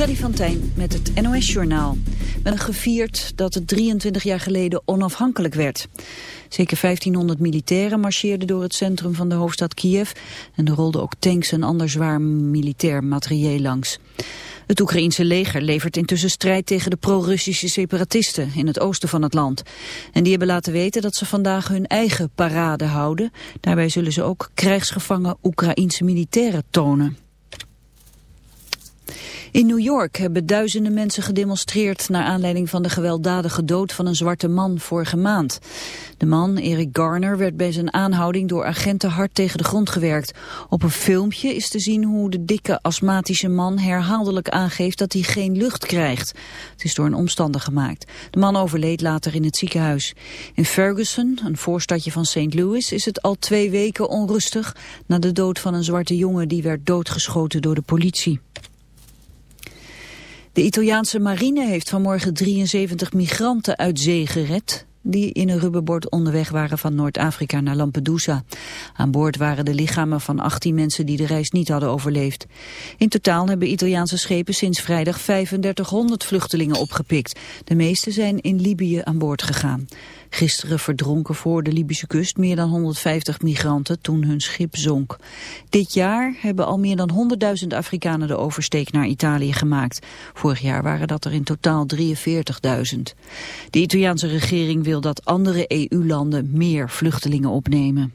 Freddy van Tijn met het NOS-journaal. Men gevierd dat het 23 jaar geleden onafhankelijk werd. Zeker 1500 militairen marcheerden door het centrum van de hoofdstad Kiev... en er rolden ook tanks en ander zwaar militair materieel langs. Het Oekraïense leger levert intussen strijd tegen de pro-Russische separatisten in het oosten van het land. En die hebben laten weten dat ze vandaag hun eigen parade houden. Daarbij zullen ze ook krijgsgevangen Oekraïense militairen tonen. In New York hebben duizenden mensen gedemonstreerd naar aanleiding van de gewelddadige dood van een zwarte man vorige maand. De man, Eric Garner, werd bij zijn aanhouding door agenten hard tegen de grond gewerkt. Op een filmpje is te zien hoe de dikke astmatische man herhaaldelijk aangeeft dat hij geen lucht krijgt. Het is door een omstander gemaakt. De man overleed later in het ziekenhuis. In Ferguson, een voorstadje van St. Louis, is het al twee weken onrustig na de dood van een zwarte jongen die werd doodgeschoten door de politie. De Italiaanse marine heeft vanmorgen 73 migranten uit zee gered die in een rubberbord onderweg waren van Noord-Afrika naar Lampedusa. Aan boord waren de lichamen van 18 mensen die de reis niet hadden overleefd. In totaal hebben Italiaanse schepen sinds vrijdag 3500 vluchtelingen opgepikt. De meeste zijn in Libië aan boord gegaan. Gisteren verdronken voor de Libische kust meer dan 150 migranten toen hun schip zonk. Dit jaar hebben al meer dan 100.000 Afrikanen de oversteek naar Italië gemaakt. Vorig jaar waren dat er in totaal 43.000. De Italiaanse regering wil dat andere EU-landen meer vluchtelingen opnemen.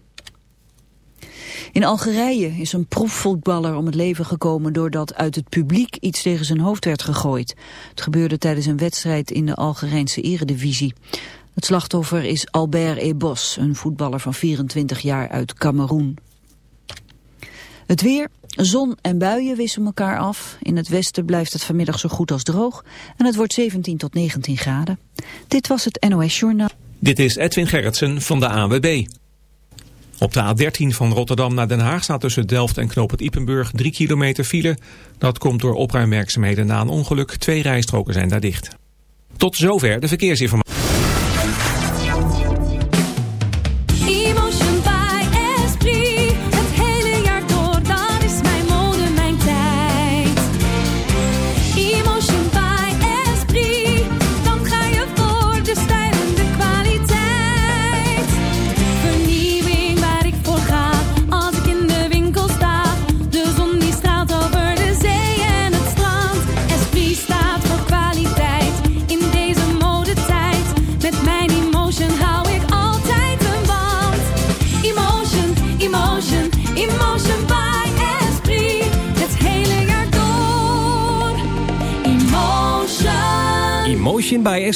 In Algerije is een proefvoetballer om het leven gekomen doordat uit het publiek iets tegen zijn hoofd werd gegooid. Het gebeurde tijdens een wedstrijd in de Algerijnse eredivisie. Het slachtoffer is Albert Ebos, een voetballer van 24 jaar uit Cameroen. Het weer, zon en buien wisselen elkaar af. In het westen blijft het vanmiddag zo goed als droog. En het wordt 17 tot 19 graden. Dit was het NOS Journaal. Dit is Edwin Gerritsen van de AWB. Op de A13 van Rotterdam naar Den Haag staat tussen Delft en Knoop het Ipenburg 3 kilometer file. Dat komt door opruimwerkzaamheden na een ongeluk. Twee rijstroken zijn daar dicht. Tot zover de verkeersinformatie.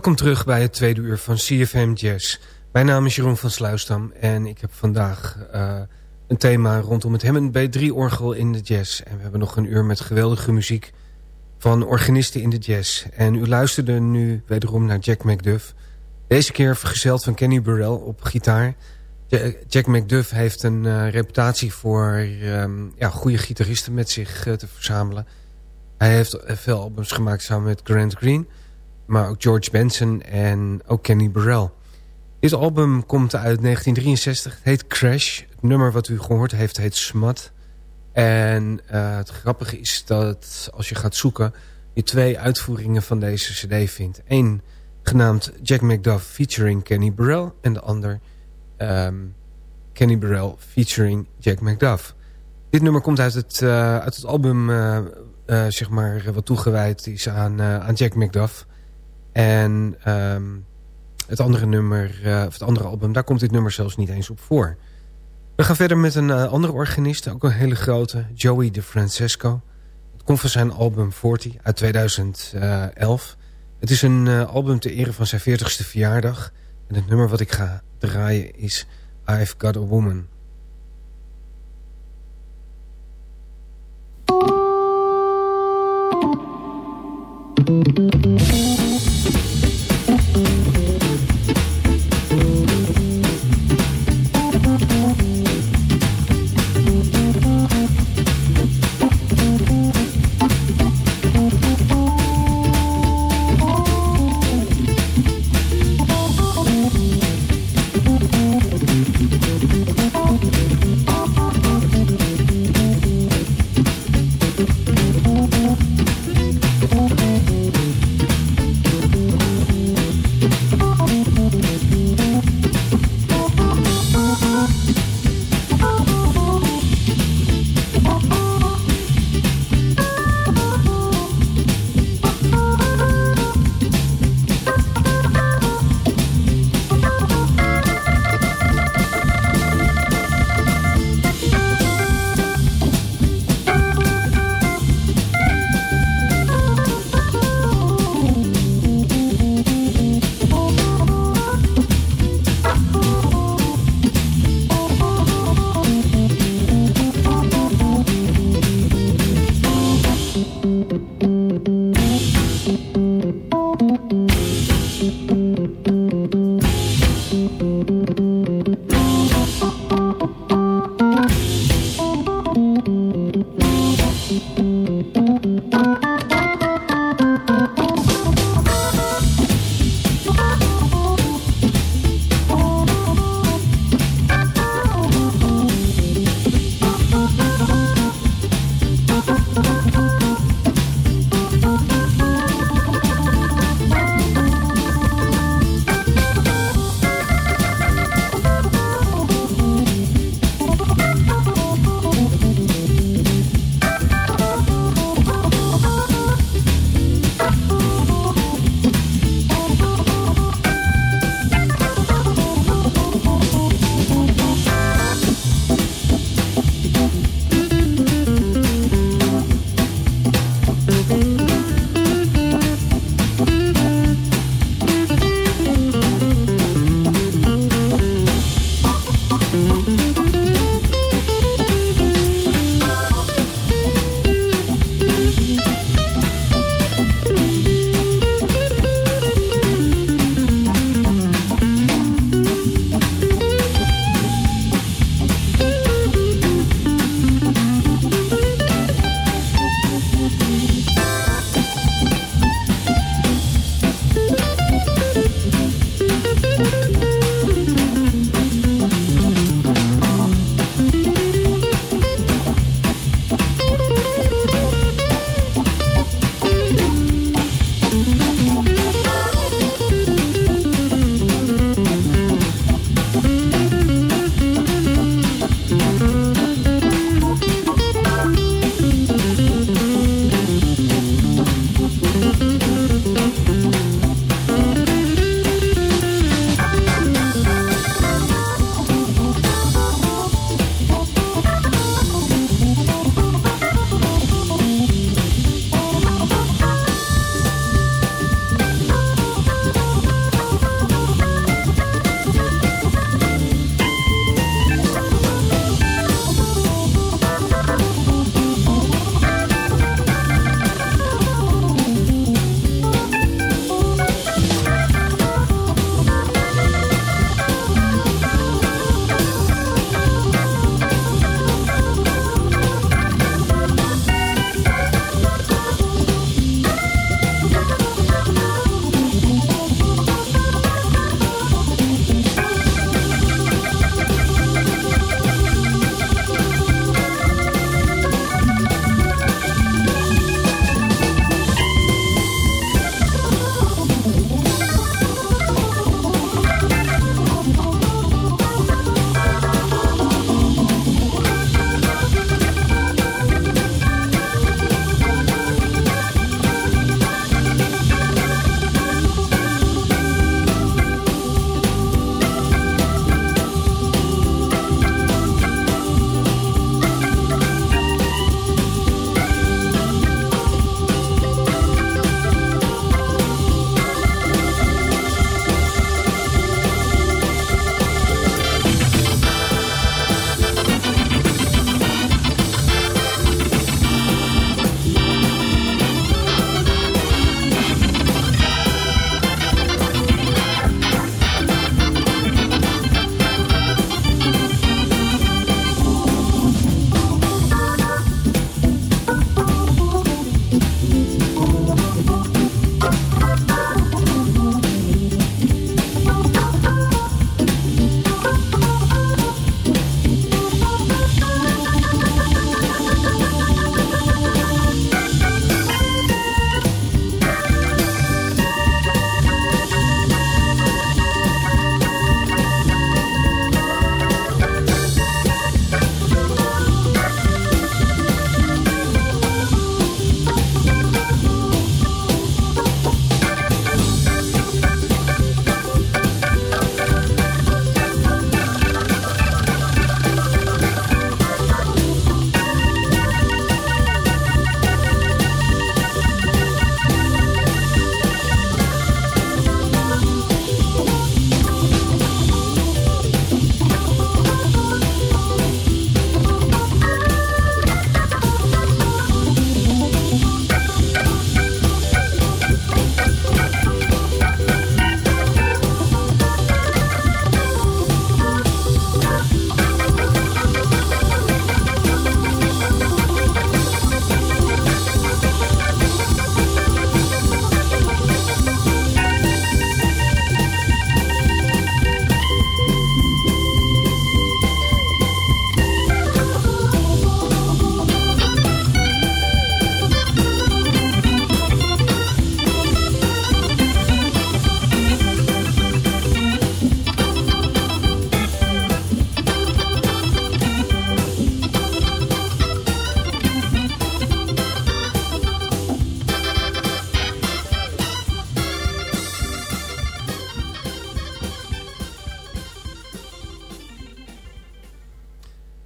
Welkom terug bij het tweede uur van CFM Jazz. Mijn naam is Jeroen van Sluisdam en ik heb vandaag uh, een thema rondom het Hammond B3-orgel in de jazz. En we hebben nog een uur met geweldige muziek van organisten in de jazz. En u luisterde nu wederom naar Jack McDuff. Deze keer vergezeld van Kenny Burrell op gitaar. Jack McDuff heeft een uh, reputatie voor um, ja, goede gitaristen met zich uh, te verzamelen. Hij heeft veel albums gemaakt samen met Grant Green... maar ook George Benson en ook Kenny Burrell. Dit album komt uit 1963, het heet Crash. Het nummer wat u gehoord heeft heet Smut. En uh, het grappige is dat als je gaat zoeken... je twee uitvoeringen van deze cd vindt. Eén genaamd Jack McDuff featuring Kenny Burrell... en de ander um, Kenny Burrell featuring Jack McDuff. Dit nummer komt uit het, uh, uit het album... Uh, zeg maar, wat toegewijd is aan, aan Jack McDuff. En ehm, het andere nummer, eh, of het andere album, daar komt dit nummer zelfs niet eens op voor. We gaan verder met een eh, andere organist, ook een hele grote, Joey De Francesco. Het komt van zijn album 40 uit 2011. Het is een eh, album ter ere van zijn 40ste verjaardag. En het nummer wat ik ga draaien is I've Got a Woman.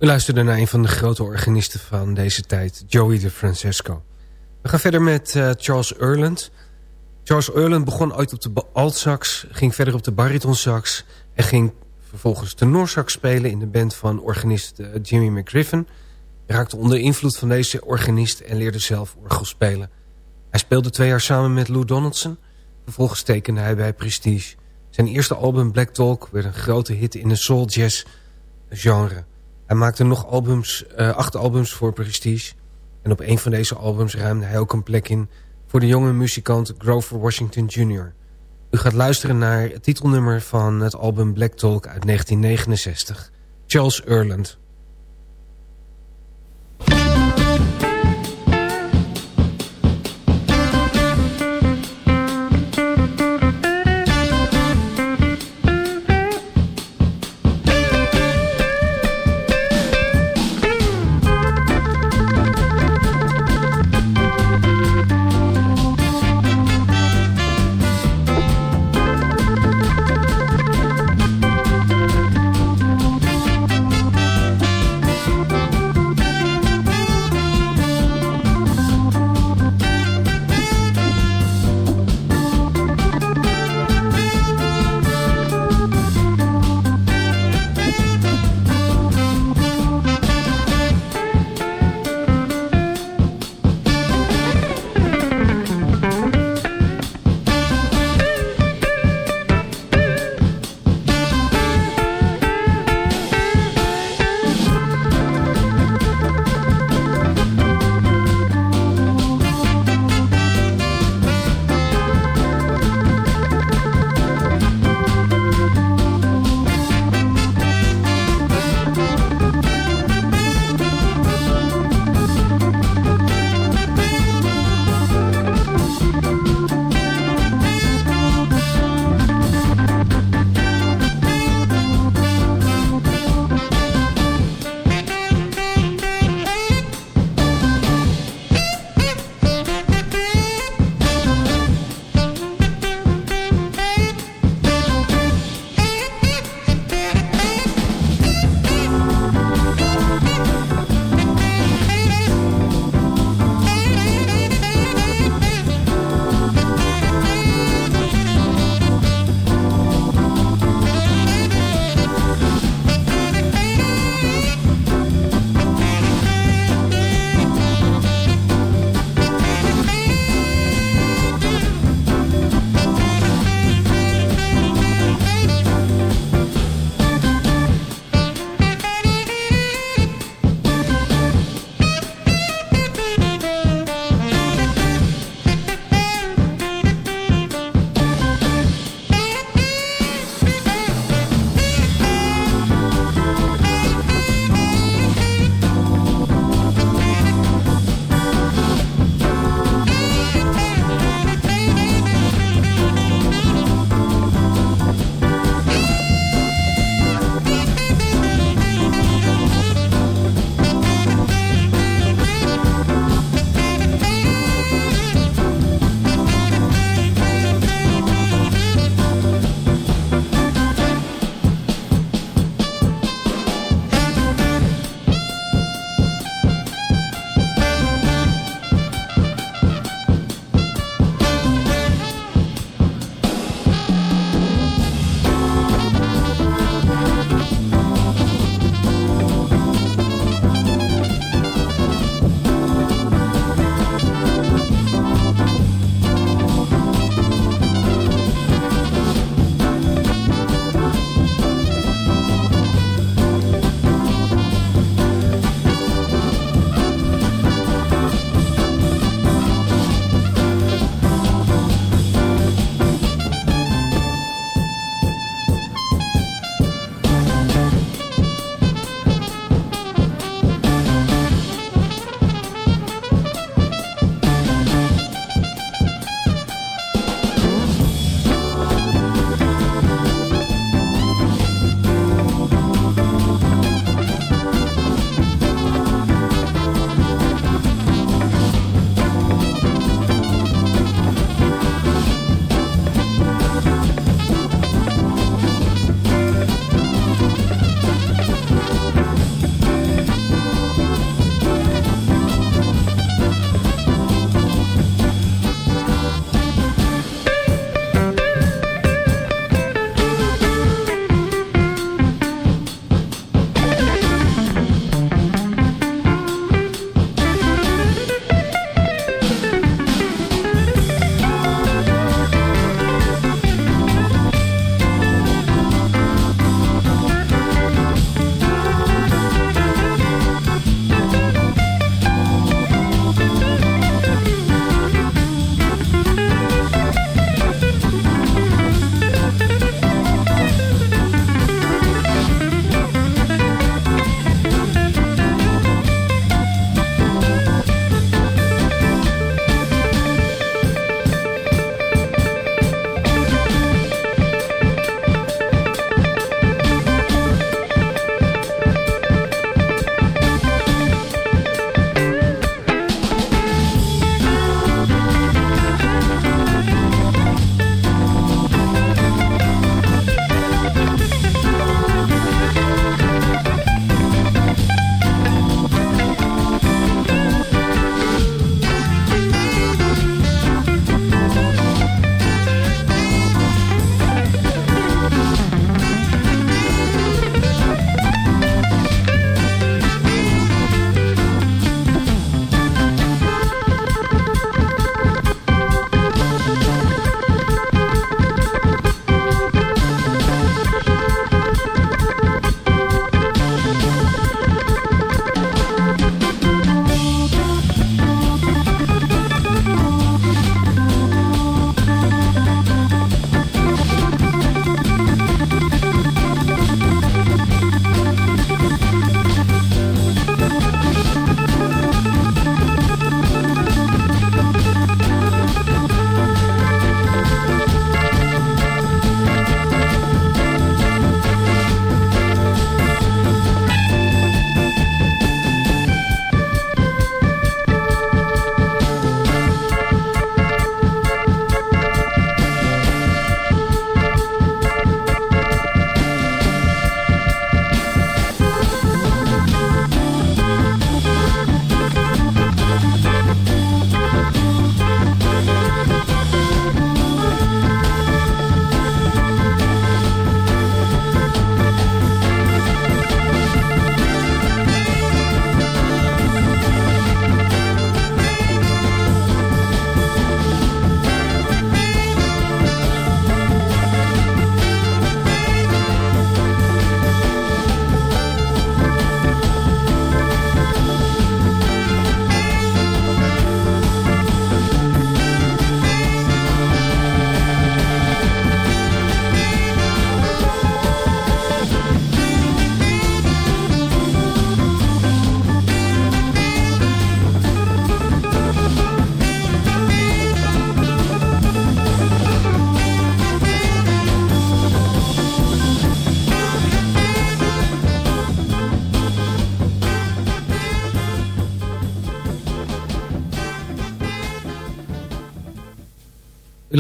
We luisterden naar een van de grote organisten van deze tijd, Joey de Francesco. We gaan verder met uh, Charles Erland. Charles Erland begon ooit op de altsax, ging verder op de baritonsax... en ging vervolgens de Noorsax spelen in de band van organist uh, Jimmy McGriffin. Hij raakte onder invloed van deze organist en leerde zelf orgel spelen. Hij speelde twee jaar samen met Lou Donaldson. Vervolgens tekende hij bij Prestige. Zijn eerste album Black Talk werd een grote hit in de soul jazz genre. Hij maakte nog albums, uh, acht albums voor Prestige. En op een van deze albums ruimde hij ook een plek in... voor de jonge muzikant Grover Washington Jr. U gaat luisteren naar het titelnummer van het album Black Talk uit 1969. Charles Erland.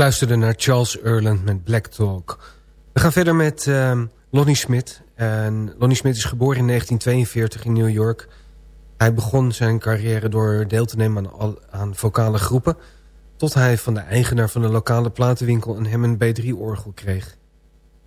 Luisterde naar Charles Erland met Black Talk. We gaan verder met uh, Lonnie Smit. En Lonnie Smit is geboren in 1942 in New York. Hij begon zijn carrière door deel te nemen aan, aan vocale groepen... tot hij van de eigenaar van de lokale platenwinkel een Hammond B3-orgel kreeg.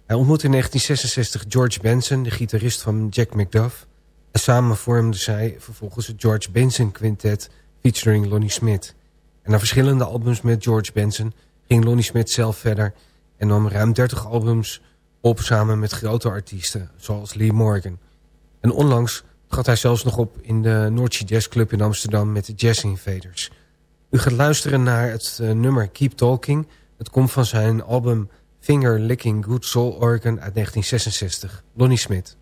Hij ontmoette in 1966 George Benson, de gitarist van Jack McDuff... en samen vormden zij vervolgens het George Benson Quintet featuring Lonnie Smit. En na verschillende albums met George Benson ging Lonnie Smit zelf verder... en nam ruim 30 albums op samen met grote artiesten, zoals Lee Morgan. En onlangs trad hij zelfs nog op in de Noordse Jazz Club in Amsterdam met de Jazz Invaders. U gaat luisteren naar het uh, nummer Keep Talking. Het komt van zijn album Finger Licking Good Soul Organ uit 1966. Lonnie Smit.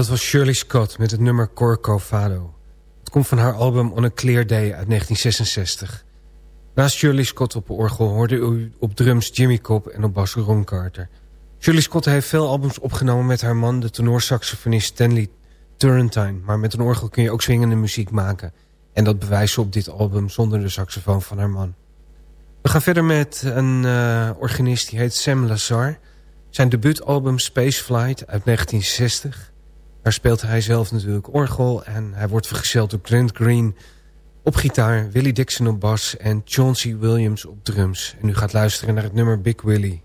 Dat was Shirley Scott met het nummer Corcovado. Het komt van haar album On a Clear Day uit 1966. Naast Shirley Scott op orgel hoorde u op drums Jimmy Cobb en op bas Ron Carter. Shirley Scott heeft veel albums opgenomen met haar man... de tenorsaxofonist Stanley Turrentine. Maar met een orgel kun je ook swingende muziek maken. En dat bewijst ze op dit album zonder de saxofoon van haar man. We gaan verder met een uh, organist die heet Sam Lazar. Zijn debuutalbum Spaceflight uit 1960. Daar speelt hij zelf natuurlijk orgel en hij wordt vergezeld door Grant Green op gitaar, Willie Dixon op bas en Chauncey Williams op drums. En u gaat luisteren naar het nummer Big Willie.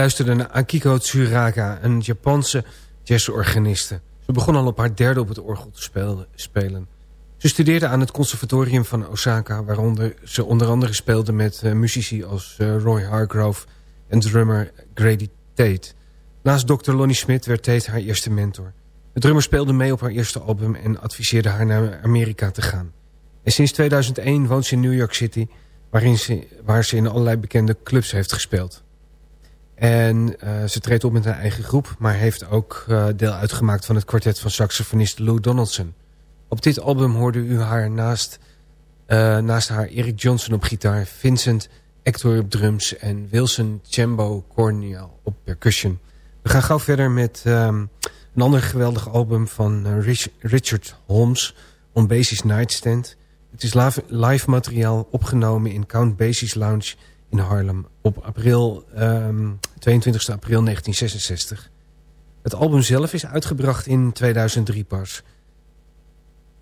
Luisterde naar Akiko Tsuraka, een Japanse jazzorganiste. Ze begon al op haar derde op het orgel te spelen. Ze studeerde aan het conservatorium van Osaka... waaronder ze onder andere speelde met uh, muzici als uh, Roy Hargrove en drummer Grady Tate. Naast Dr. Lonnie Smith werd Tate haar eerste mentor. De drummer speelde mee op haar eerste album en adviseerde haar naar Amerika te gaan. En sinds 2001 woont ze in New York City... Waarin ze, waar ze in allerlei bekende clubs heeft gespeeld. En uh, ze treedt op met haar eigen groep... maar heeft ook uh, deel uitgemaakt van het kwartet van saxofonist Lou Donaldson. Op dit album hoorde u haar naast, uh, naast haar Eric Johnson op gitaar... Vincent Hector op drums en Wilson Chambo Cornell op percussion. We gaan gauw verder met um, een ander geweldig album van Rich, Richard Holmes... On Basie's Nightstand. Het is live, live materiaal opgenomen in Count Basie's Lounge in Harlem op april, um, 22 april 1966. Het album zelf is uitgebracht in 2003 pas.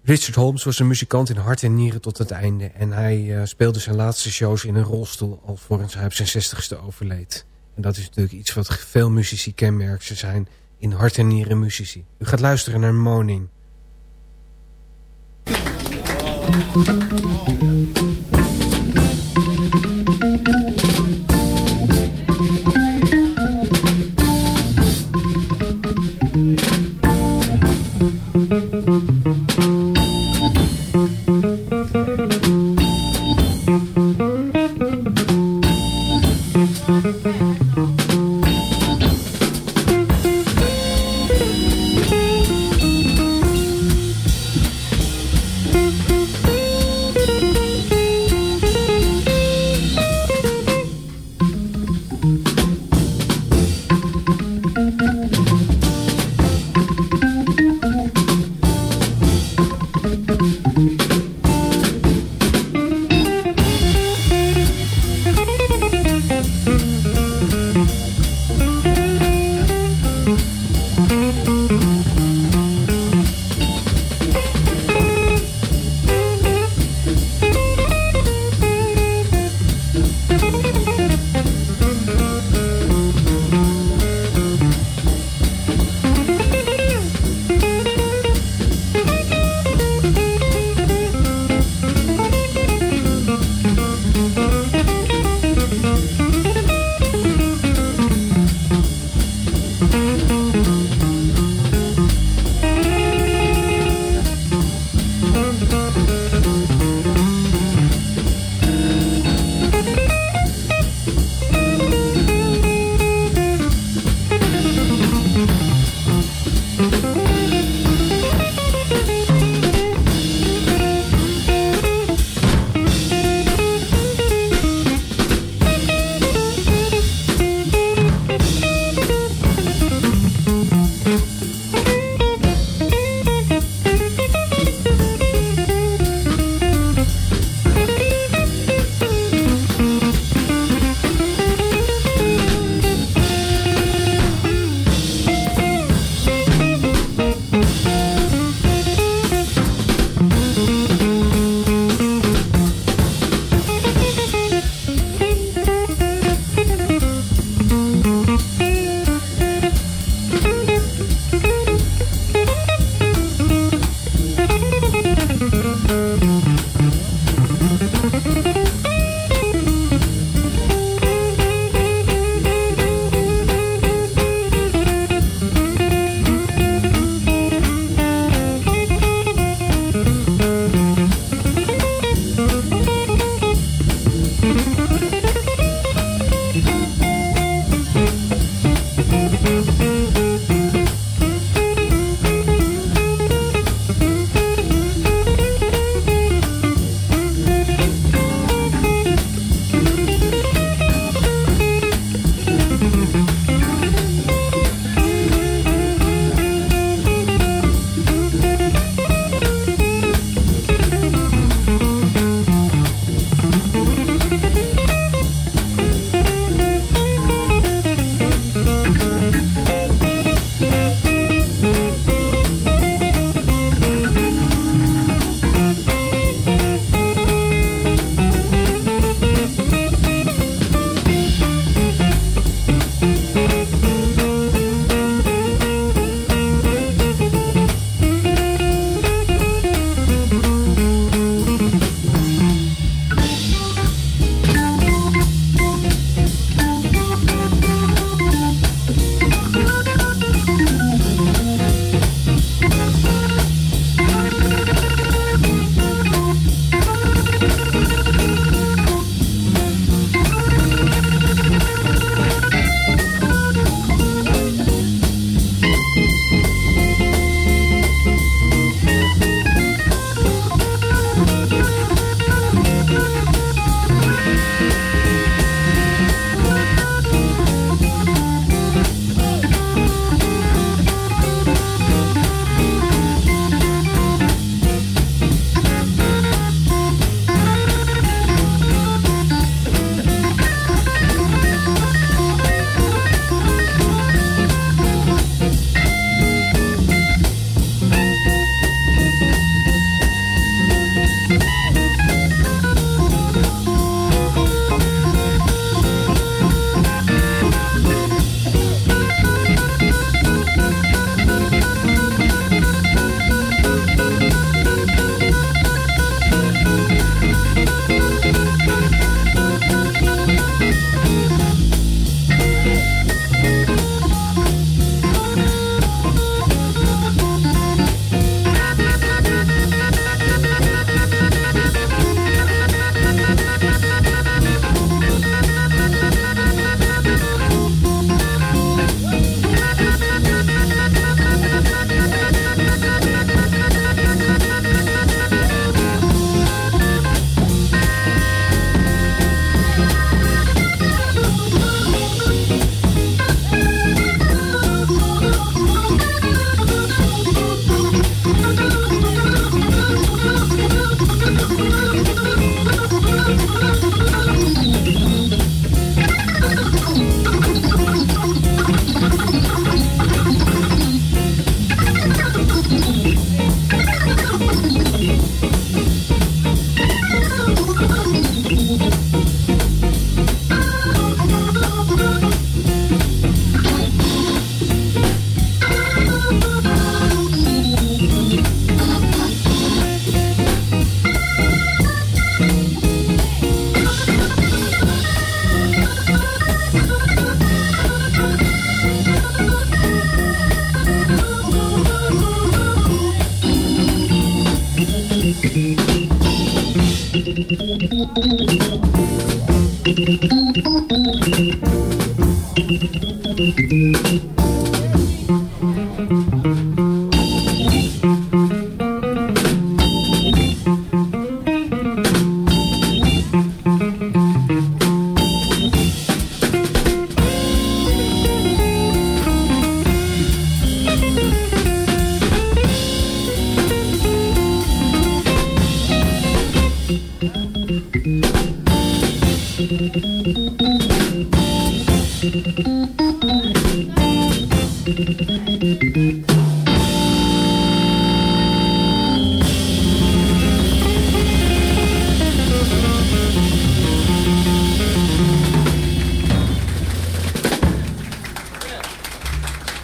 Richard Holmes was een muzikant in hart en nieren tot het einde... en hij uh, speelde zijn laatste shows in een rolstoel... alvorens hij op zijn 60ste overleed. En dat is natuurlijk iets wat veel muzici kenmerkt. Ze zijn in hart en nieren muzici. U gaat luisteren naar Moaning.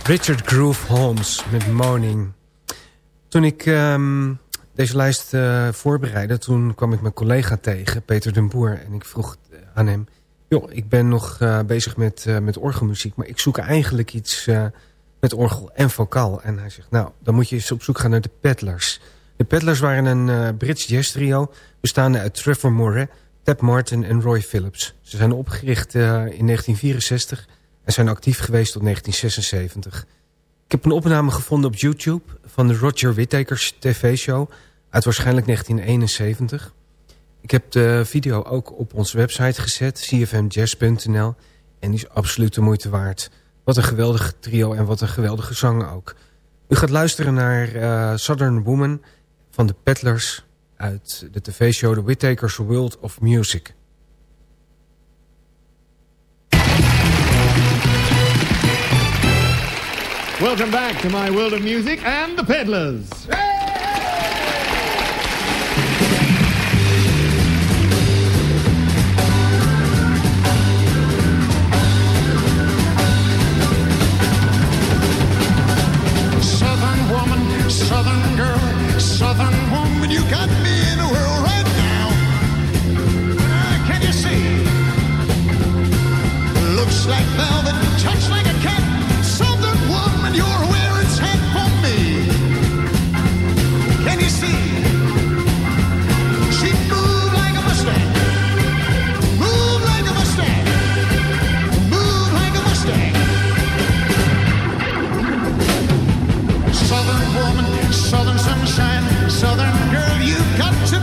Richard Groove Holmes met Morning. Toen ik um, deze lijst uh, voorbereidde... toen kwam ik mijn collega tegen, Peter den Boer... en ik vroeg aan hem... joh, ik ben nog uh, bezig met, met orgelmuziek... maar ik zoek eigenlijk iets met orgel en vocaal. En hij zegt, nou, dan moet je eens op zoek gaan naar de Peddlers. De Peddlers waren een Brits jazz trio... bestaande uit Trevor Moret, Tab Martin en Roy Phillips. Ze zijn opgericht in 1964 en zijn actief geweest tot 1976. Ik heb een opname gevonden op YouTube van de Roger Whittakers tv-show uit waarschijnlijk 1971. Ik heb de video ook op onze website gezet, cfmjazz.nl. En die is absoluut de moeite waard. Wat een geweldig trio en wat een geweldige zang ook. U gaat luisteren naar uh, Southern Woman van de Peddlers uit de tv-show The Whittakers World of Music. Welcome back to my world of music and the Peddlers. Southern woman, southern girl, southern woman, you got me in a whirl right now. Uh, can you see? Looks like velvet, touch like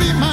be mine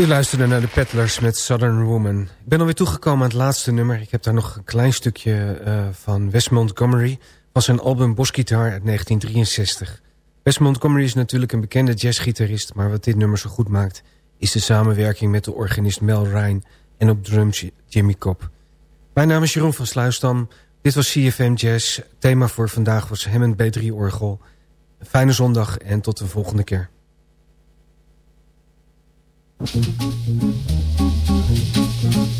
U luisterde naar de Peddlers met Southern Woman. Ik ben alweer toegekomen aan het laatste nummer. Ik heb daar nog een klein stukje uh, van Wes Montgomery van zijn album Bosgitaar uit 1963. Wes Montgomery is natuurlijk een bekende jazzgitarist... maar wat dit nummer zo goed maakt... is de samenwerking met de organist Mel Ryan en op drums Jimmy Cobb. Mijn naam is Jeroen van Sluisdam. Dit was CFM Jazz. Thema voor vandaag was Hammond B3-orgel. Fijne zondag en tot de volgende keer. Thank you.